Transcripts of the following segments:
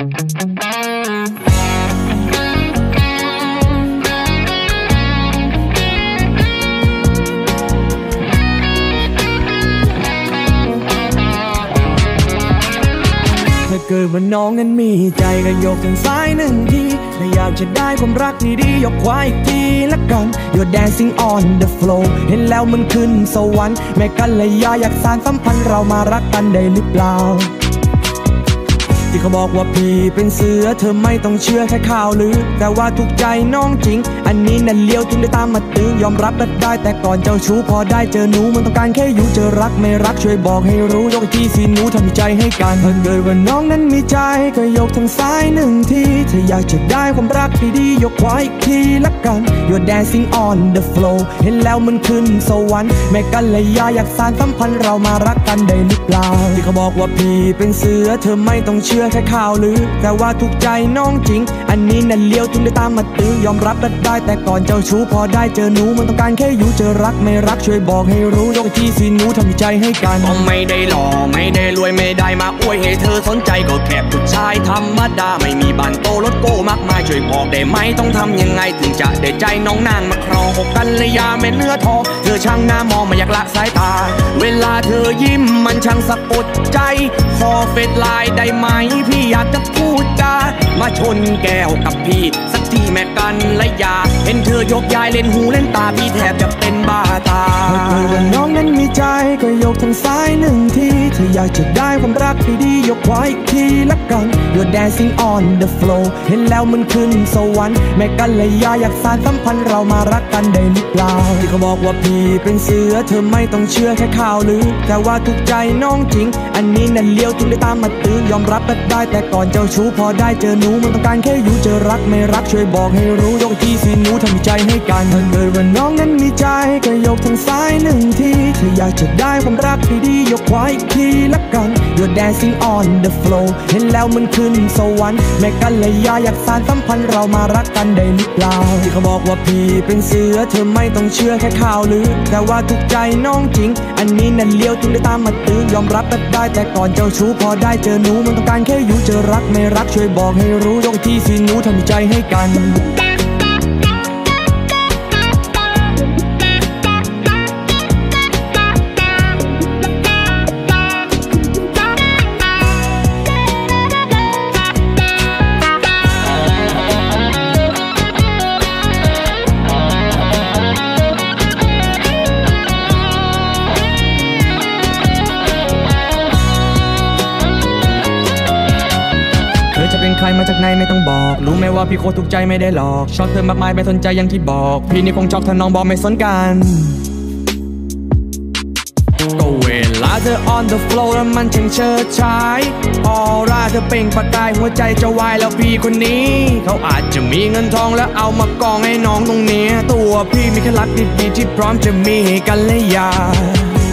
ถ้าเกิดว่าน้องนั้นมีใจก็ยกทางซ้ายหนึ่งทีถ้าอยากจะได้ความรักดีๆยกขวาอีกทีละกัน You're dancing on the floor เห็นแล้วมันขึ้นสวรรค์แม่กันเลยยาอยากสานสัมพันธ์เรามารักกันได้หรือเปล่า ที่เขาบอกว่าพี่เป็นเสือเธอไม่ต้องเชื่อแค่ข่าวลือ แต่ว่าถูกใจน้องจริง อันนี้นั่นเลี้ยวถึงได้ตามมาตื้อยอมรับได้ได้ แต่ก่อนเจ้าชู้พอได้เจอหนูมันต้องการแค่อยู่เจอรักไม่รักช่วยบอกให้รู้ยกอีกทีสิหนูทำใจให้กันถ้าเกิดว่าน้องนั้นมีใจก็ยกทางซ้ายหนึ่งทีถ้าอยากจะได้ความรักดีๆยกขวาอีกทีละกัน You're dancing on the floor เห็นแล้วมันขึ้นสวรรค์แม่กันเลยยาอยากสานสัมพันธ์เรามารักกันได้หรือเปล่าที่เขาบอกว่าพี่เป็นเสือเธอไม่ต้องเชื่อื่อแค่ข่าวลือ แต่ว่าถูกใจน้องจริง อันนี้นั่นเลี้ยวถึงได้ตามมาตื้อยอมรับได้ได้แต่ก่อนเจ้าชู้พอได้เจอหนูมันต้องการแค่อยู่เจอรักไม่รักช่วยบอกให้รู้ยกอีกทีหนูทำใจให้กันก็ไม่ได้หล่อไม่ได้รวยไม่ได้มาอวยให้เธอสนใจก็แค่ผู้ชายธรรมดาไม่มีบ้านโตรถโก้มากมายช่วยบอกได้ไหมต้องทำยังไงถึงจะได้ใจน้องนางมาครองอกกันเลยยาแม่เนื้อทอง อช่างหน้ามองไม่อยากละสายตา เวลาเธอยิ้มมันช่างสะกดใจ ขอเฟซไลน์ได้ไหม พี่อยากจะพูดจามาชนแก้วกับพี่ สักทีแม่กันและยาเห็นเธอยกยายเล่นหูเล่นตา พี่แทบจะเป็นบ้าตาเกิดว่าน้องนั้นมีใจก็ยกทางซ้ายหนึ่งที ถ้าอยากจะได้ความรักดีๆยกขวาอีกทีละกัน You're dancing on the floor เห็นแล้วมันขึ้นสวรรค์แม่กันเลยยาอยากสานสัมพันธ์เรามารักกันได้หรือเปล่าที่เขาบอกว่าพี่เป็นเสือเธอไม่ต้องเชื่อแค่ข่าวลือแต่ว่าถูกใจน้องจริง อันนี้นั่นเลี้ยวถึงได้ตามมาตื้อยอมรับได้ได้แต่ก่อนเจ้าชู้พอได้เจอหนูมันต้องการแค่อยู่เจอรักไม่รักช่วยบอกให้รู้ยกอีกทีสิหนูทำใจให้กันถ้าเกิดว่าน้องนั้นมีใจก็ยกทางซ้ายหนึ่งทีถ้าอยากจะได้ความรักดีๆยกขวาอีทีละกัน You're dancing on the floor เห็นแล้วมันขึ้นสวรรค์แม่กันเลยยาอยากสานสัมพันธ์เรามารักกันได้หรือเปล่าที่เขาบอกว่าพี่เป็นเสือเธอไม่ต้องเชื่อแค่ข่าวลือ แต่ว่าถูกใจน้องจริง อันนี้นั่นเลี้ยวถึงได้ตามมาตื้อยอมรับได้ได้แต่ก่อนเจ้าชู้พอได้เจอหนูมันต้องการแค่อยู่เจอรักไม่รักช่วยบอกให้รู้ยกอีกทีสิหนูทำใจให้กัน ใครมาจากไหนไม่ต้องบอก รู้ไหมว่าพี่โคตรถูกใจไม่ได้หลอก ชอบเธอมากมายไม่สนใจอย่างที่บอก พี่นี่คงชอบถ้าน้องบอกไม่สนกันก็เวลาเธอ on the floor แล้วมันช่างเชิดชายออร่าเธอเป่งประกายหัวใจจะวายแล้วพี่คนนี้ เขาอาจจะมีเงินทองแล้วเอามากองให้น้องตรงเนี้ย ตัวพี่มีแค่รักดีๆที่พร้อมจะมีกันและยา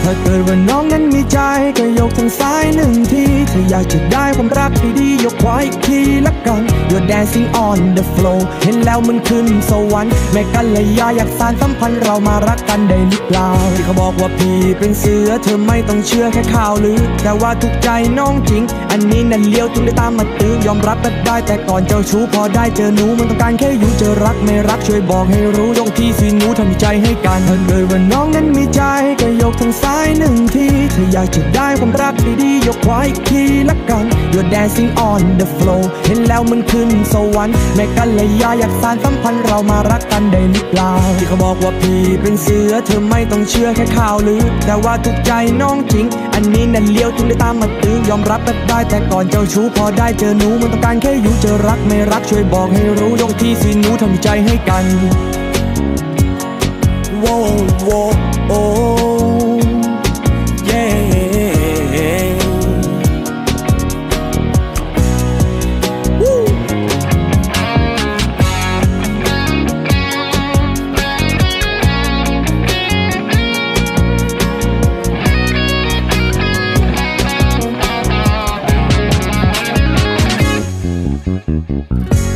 ถ้าเกิดว่าน้องนั้นมีใจก็ยกทางซ้ายหนึ่งทีถ้าอยากจะได้ความรักที่ดียกขวาอีกทีละกัน You're dancing on the floor เห็นแล้วมันขึ้นสวรรค์แม่กันเลยยาอยากสานสัมพันธ์เรามารักกันได้หรือเปล่าที่เขาบอกว่าพี่เป็นเสือเธอไม่ต้องเชื่อแค่ข่าวลือแต่ว่าถูกใจน้องจริง อันนี้นั่นเลี้ยวถึงได้ตามมาตื้อยอมรับได้ได้แต่ก่อนเจ้าชู้พอได้เจอหนูมันต้องการแค่อยู่เจอรักไม่รักช่วยบอกให้รู้ยกอีกทีสิหนูทำใจให้กันถ้าเกิดว่าน้องนั้นมีใจ กทางซ้ายหนึ่งทีถ้าอยากจะได้ความรักดีๆยกขวาอีกทีละกัน You're dancing on the floor เห็นแล้วมันขึ้นสวรรค์แม่กันเลยยาอยากสานสัมพันธ์เรามารักกันได้หรือเปล่าที่เขาบอกว่าพี่เป็นเสือเธอไม่ต้องเชื่อแค่ข่าวลือ แต่ว่าถูกใจน้องจริง อันนี้นั่นเลี้ยวถึงได้ตามมาตื้อยอมรับได้ได้แต่ก่อนเจ้าชู้พอได้เจอหนูมันต้องการแค่อยู่เจอรักไม่รักช่วยบอกให้รู้ยกอีกทีสิหนูทำใจให้กันโว้โว้โอ้ Bye.